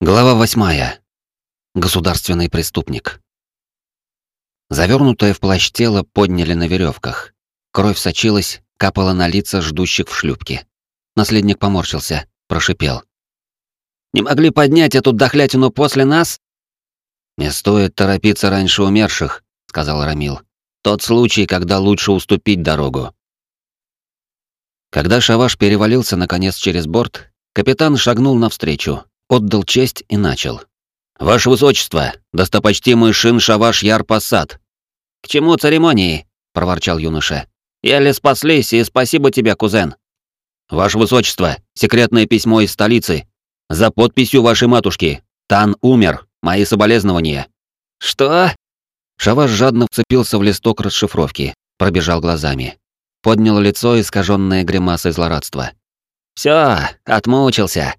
Глава восьмая. Государственный преступник. Завернутое в плащ тело подняли на веревках. Кровь сочилась, капала на лица ждущих в шлюпке. Наследник поморщился, прошипел. «Не могли поднять эту дохлятину после нас?» «Не стоит торопиться раньше умерших», — сказал Рамил. «Тот случай, когда лучше уступить дорогу». Когда Шаваш перевалился наконец через борт, капитан шагнул навстречу, отдал честь и начал. «Ваше Высочество, достопочтимый Шин Шаваш Яр Пассад!» «К чему церемонии?» — проворчал юноша. «Еле спаслись, и спасибо тебе, кузен!» «Ваше Высочество, секретное письмо из столицы. За подписью вашей матушки. Тан умер. Мои соболезнования». «Что?» Шаваш жадно вцепился в листок расшифровки, пробежал глазами. Поднял лицо, искаженное гримасой злорадства. «Всё, отмучился.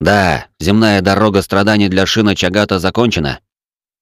Да, земная дорога страданий для Шина Чагата закончена.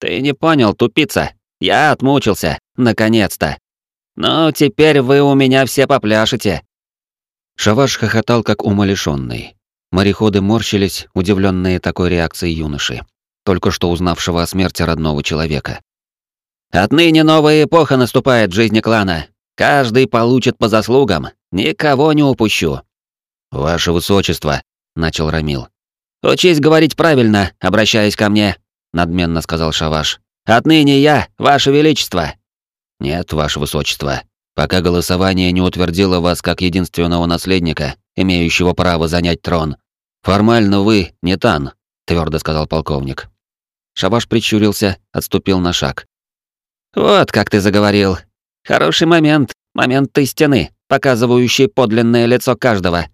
Ты не понял, тупица. Я отмучился, наконец-то. Ну, теперь вы у меня все попляшете. Шаваш хохотал, как умалишенный. Мореходы морщились, удивленные такой реакцией юноши, только что узнавшего о смерти родного человека. Отныне новая эпоха наступает в жизни клана. Каждый получит по заслугам, никого не упущу. Ваше высочество, начал Рамил. «Учись говорить правильно, обращаясь ко мне», — надменно сказал Шаваш. «Отныне я, Ваше Величество». «Нет, Ваше Высочество, пока голосование не утвердило вас как единственного наследника, имеющего право занять трон. Формально вы не Тан», — твердо сказал полковник. Шаваш прищурился, отступил на шаг. «Вот как ты заговорил. Хороший момент, момент истины, показывающий подлинное лицо каждого.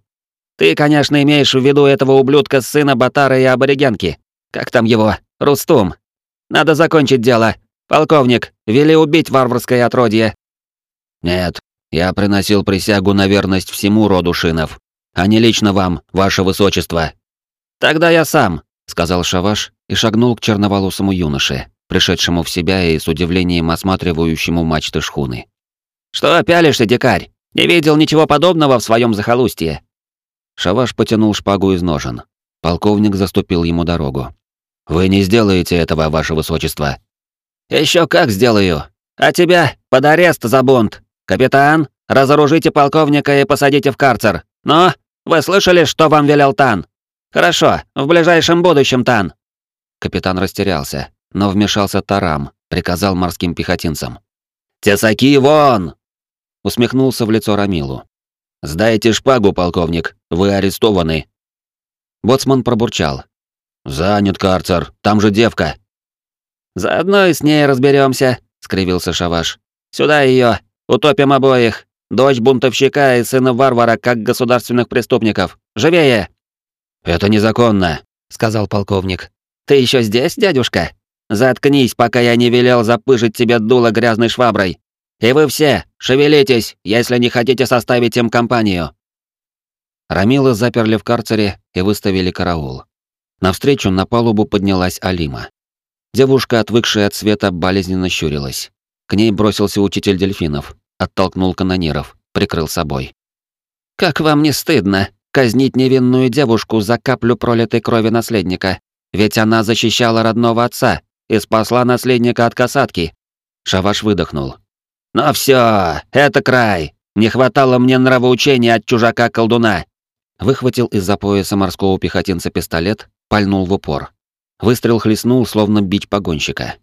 Ты, конечно, имеешь в виду этого ублюдка сына Батара и аборигенки. Как там его? Рустум. Надо закончить дело. Полковник, вели убить варварское отродье. Нет, я приносил присягу на верность всему роду шинов, а не лично вам, ваше высочество. Тогда я сам, сказал Шаваш и шагнул к черноволосому юноше, пришедшему в себя и с удивлением осматривающему мачты шхуны. Что пялишься, дикарь? Не видел ничего подобного в своем захолустье. Шаваш потянул шпагу из ножен. Полковник заступил ему дорогу. «Вы не сделаете этого, ваше высочество». Еще как сделаю. А тебя под арест за бунт. Капитан, разоружите полковника и посадите в карцер. Но вы слышали, что вам велел Тан? Хорошо, в ближайшем будущем, Тан». Капитан растерялся, но вмешался Тарам, приказал морским пехотинцам. «Тесаки вон!» Усмехнулся в лицо Рамилу. «Сдайте шпагу, полковник, вы арестованы». Боцман пробурчал. «Занят карцер, там же девка». «Заодно и с ней разберемся, скривился Шаваш. «Сюда ее, утопим обоих, дочь бунтовщика и сына варвара как государственных преступников. Живее!» «Это незаконно», — сказал полковник. «Ты еще здесь, дядюшка? Заткнись, пока я не велел запыжить тебе дуло грязной шваброй. И вы все, шевелитесь, если не хотите составить им компанию. Рамила заперли в карцере и выставили караул. Навстречу на палубу поднялась Алима. Девушка, отвыкшая от света, болезненно щурилась. К ней бросился учитель дельфинов, оттолкнул канониров, прикрыл собой. «Как вам не стыдно казнить невинную девушку за каплю пролитой крови наследника? Ведь она защищала родного отца и спасла наследника от касатки». Шаваш выдохнул. «Но все, это край. Не хватало мне нравоучения от чужака-колдуна». Выхватил из-за пояса морского пехотинца пистолет, пальнул в упор. Выстрел хлестнул, словно бич погонщика.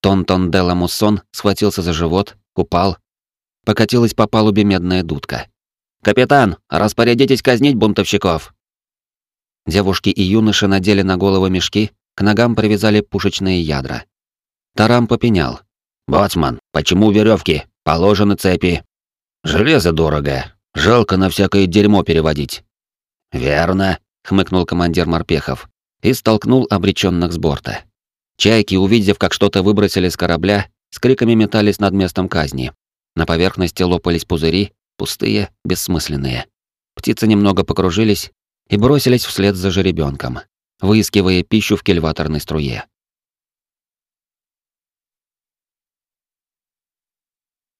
Тон-тон Делла Муссон схватился за живот, упал. Покатилась по палубе медная дудка. «Капитан, распорядитесь казнить бунтовщиков!» Девушки и юноши надели на головы мешки, к ногам привязали пушечные ядра. Тарам попенял. «Боцман, почему веревки? Положены цепи. Железо дорого. Жалко на всякое дерьмо переводить». «Верно», — хмыкнул командир морпехов и столкнул обреченных с борта. Чайки, увидев, как что-то выбросили с корабля, с криками метались над местом казни. На поверхности лопались пузыри, пустые, бессмысленные. Птицы немного покружились и бросились вслед за жеребенком, выискивая пищу в кельваторной струе.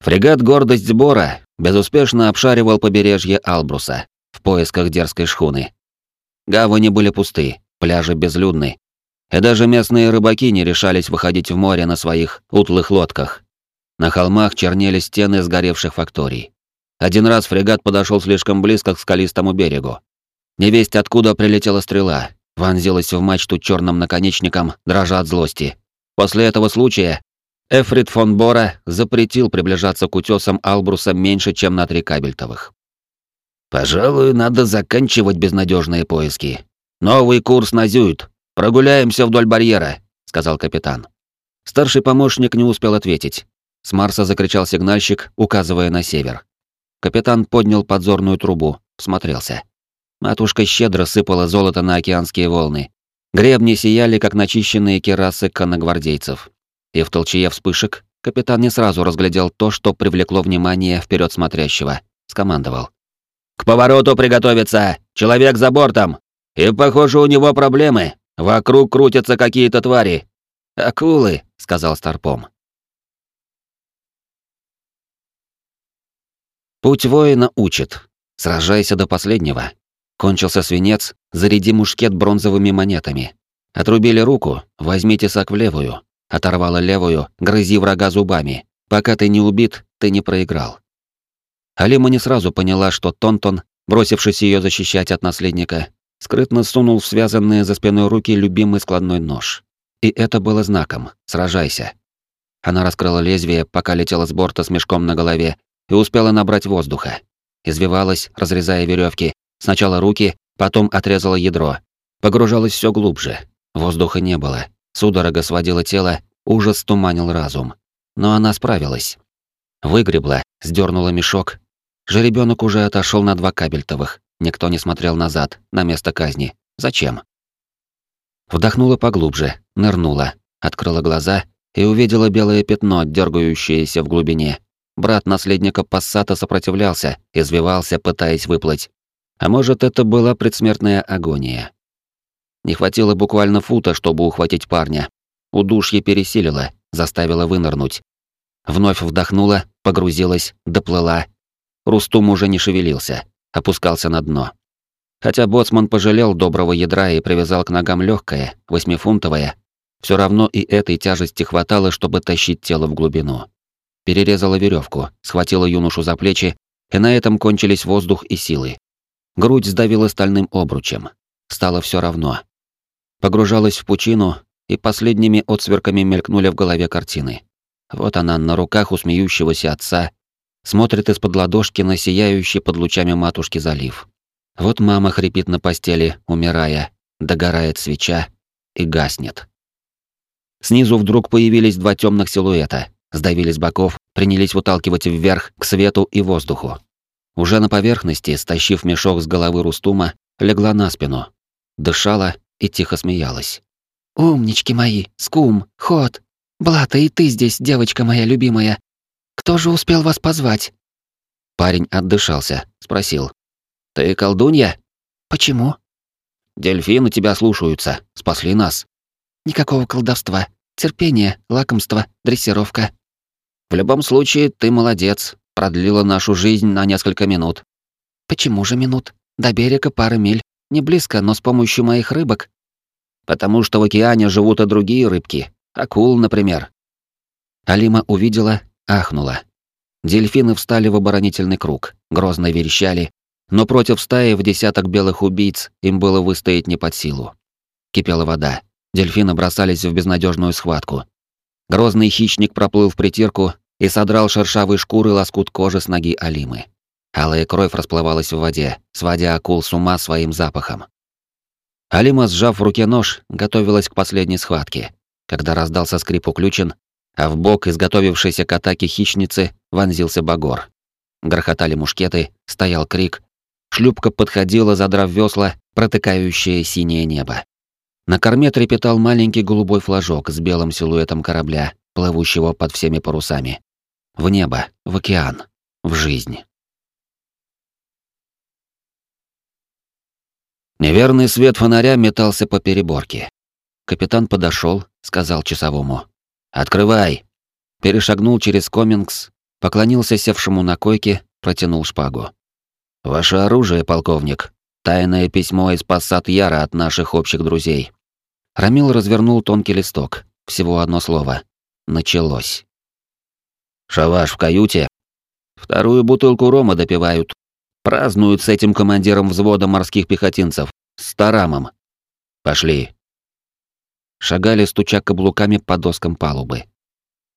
Фрегат «Гордость сбора» безуспешно обшаривал побережье Албруса в поисках дерзкой шхуны. Гавани были пусты, пляжи безлюдны. И даже местные рыбаки не решались выходить в море на своих утлых лодках. На холмах чернели стены сгоревших факторий. Один раз фрегат подошел слишком близко к скалистому берегу. Невесть откуда прилетела стрела, вонзилась в мачту черным наконечником, дрожа от злости. После этого случая Эфрид фон Бора запретил приближаться к утесам Албруса меньше, чем на три кабельтовых. «Пожалуй, надо заканчивать безнадежные поиски. Новый курс на Зюит. Прогуляемся вдоль барьера», — сказал капитан. Старший помощник не успел ответить. С Марса закричал сигнальщик, указывая на север. Капитан поднял подзорную трубу, смотрелся. Матушка щедро сыпала золото на океанские волны. Гребни сияли, как начищенные керасы конногвардейцев и в толчее вспышек капитан не сразу разглядел то, что привлекло внимание вперед смотрящего. Скомандовал. «К повороту приготовиться! Человек за бортом! И, похоже, у него проблемы. Вокруг крутятся какие-то твари». «Акулы», — сказал Старпом. Путь воина учит. Сражайся до последнего. Кончился свинец, заряди мушкет бронзовыми монетами. Отрубили руку, возьми тесак в левую. Оторвала левую, грызи врага зубами. Пока ты не убит, ты не проиграл. Алима не сразу поняла, что Тонтон, бросившись ее защищать от наследника, скрытно сунул в связанные за спиной руки любимый складной нож. И это было знаком «Сражайся». Она раскрыла лезвие, пока летела с борта с мешком на голове, и успела набрать воздуха. Извивалась, разрезая веревки, сначала руки, потом отрезала ядро. Погружалась все глубже. Воздуха не было, Судорога сводила тело, ужас туманил разум. Но она справилась. Выгребла, сдернула мешок. Жеребенок уже отошел на два кабельтовых. Никто не смотрел назад, на место казни. Зачем? Вдохнула поглубже, нырнула, открыла глаза и увидела белое пятно, дергающееся в глубине. Брат наследника Пассата сопротивлялся, извивался, пытаясь выплыть. А может, это была предсмертная агония. Не хватило буквально фута, чтобы ухватить парня. Удушье пересилило, заставило вынырнуть. Вновь вдохнула, погрузилась, доплыла. Рустум уже не шевелился, опускался на дно. Хотя боцман пожалел доброго ядра и привязал к ногам легкое, восьмифунтовое, все равно и этой тяжести хватало, чтобы тащить тело в глубину. Перерезала веревку, схватила юношу за плечи, и на этом кончились воздух и силы. Грудь сдавила стальным обручем. Стало все равно погружалась в пучину, и последними отсверками мелькнули в голове картины. Вот она на руках у смеющегося отца, смотрит из-под ладошки на сияющий под лучами матушки залив. Вот мама хрипит на постели, умирая, догорает свеча и гаснет. Снизу вдруг появились два темных силуэта, сдавили с боков, принялись выталкивать вверх к свету и воздуху. Уже на поверхности, стащив мешок с головы Рустума, легла на спину. Дышала и тихо смеялась. «Умнички мои, скум, ход. Блата, и ты здесь, девочка моя любимая. Кто же успел вас позвать?» Парень отдышался, спросил. «Ты колдунья?» «Почему?» «Дельфины тебя слушаются, спасли нас». «Никакого колдовства. Терпение, лакомство, дрессировка». «В любом случае, ты молодец, продлила нашу жизнь на несколько минут». «Почему же минут? До берега пара миль. Не близко, но с помощью моих рыбок. Потому что в океане живут и другие рыбки, акул, например. Алима увидела, ахнула. Дельфины встали в оборонительный круг, грозно верещали, но против стаи в десяток белых убийц им было выстоять не под силу. Кипела вода. Дельфины бросались в безнадежную схватку. Грозный хищник проплыл в притирку и содрал шершавые шкуры лоскут кожи с ноги Алимы. Алая кровь расплывалась в воде, сводя акул с ума своим запахом. Алима, сжав в руке нож, готовилась к последней схватке, когда раздался скрип уключен, а в бок изготовившейся к атаке хищницы вонзился багор. Грохотали мушкеты, стоял крик. Шлюпка подходила, задрав весла, протыкающее синее небо. На корме трепетал маленький голубой флажок с белым силуэтом корабля, плывущего под всеми парусами. В небо, в океан, в жизнь. Неверный свет фонаря метался по переборке. Капитан подошел, сказал часовому. «Открывай!» Перешагнул через комингс, поклонился севшему на койке, протянул шпагу. «Ваше оружие, полковник!» Тайное письмо из посад Яра от наших общих друзей. Рамил развернул тонкий листок. Всего одно слово. Началось. Шаваш в каюте. Вторую бутылку рома допивают. Празднуют с этим командиром взвода морских пехотинцев. С Тарамом. Пошли. Шагали, стуча каблуками по доскам палубы.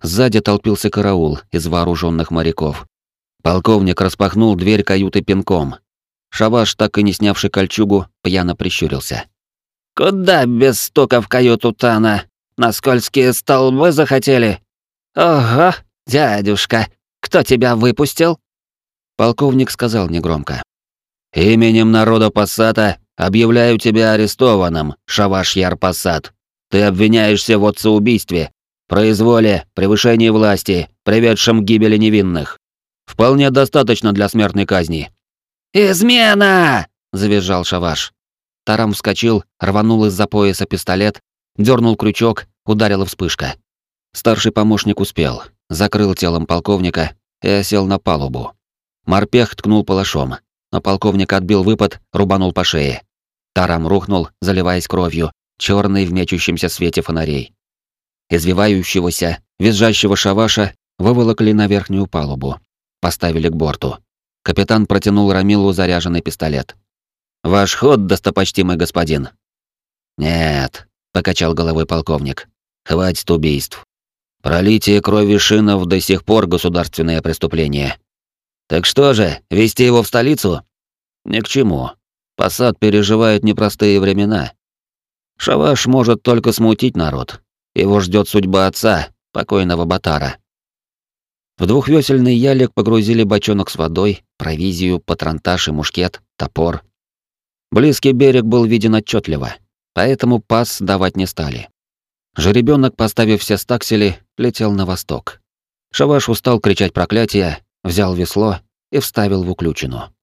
Сзади толпился караул из вооруженных моряков. Полковник распахнул дверь каюты пинком. Шаваш, так и не снявший кольчугу, пьяно прищурился. «Куда без стука в каюту Тана? На скользкие столбы захотели? Ого, дядюшка, кто тебя выпустил?» Полковник сказал негромко. «Именем народа Пассата объявляю тебя арестованным, Шаваш Яр Пассат. Ты обвиняешься в отцеубийстве, произволе, превышении власти, приведшем к гибели невинных. Вполне достаточно для смертной казни». «Измена!» — завизжал Шаваш. Тарам вскочил, рванул из-за пояса пистолет, дернул крючок, ударила вспышка. Старший помощник успел, закрыл телом полковника и осел на палубу. Морпех ткнул палашом, но полковник отбил выпад, рубанул по шее. Тарам рухнул, заливаясь кровью, черный в мечущемся свете фонарей. Извивающегося, визжащего шаваша выволокли на верхнюю палубу. Поставили к борту. Капитан протянул Рамилу заряженный пистолет. «Ваш ход, достопочтимый господин». «Нет», — покачал головой полковник. «Хватит убийств. Пролитие крови шинов до сих пор государственное преступление. Так что же, вести его в столицу? Ни к чему. Посад переживает непростые времена. Шаваш может только смутить народ. Его ждет судьба отца, покойного Батара. В двухвесельный ялик погрузили бочонок с водой, провизию, патронтаж и мушкет, топор. Близкий берег был виден отчетливо, поэтому пас давать не стали. Жеребенок, поставив все стаксели, летел на восток. Шаваш устал кричать проклятия, взял весло и вставил в уключину.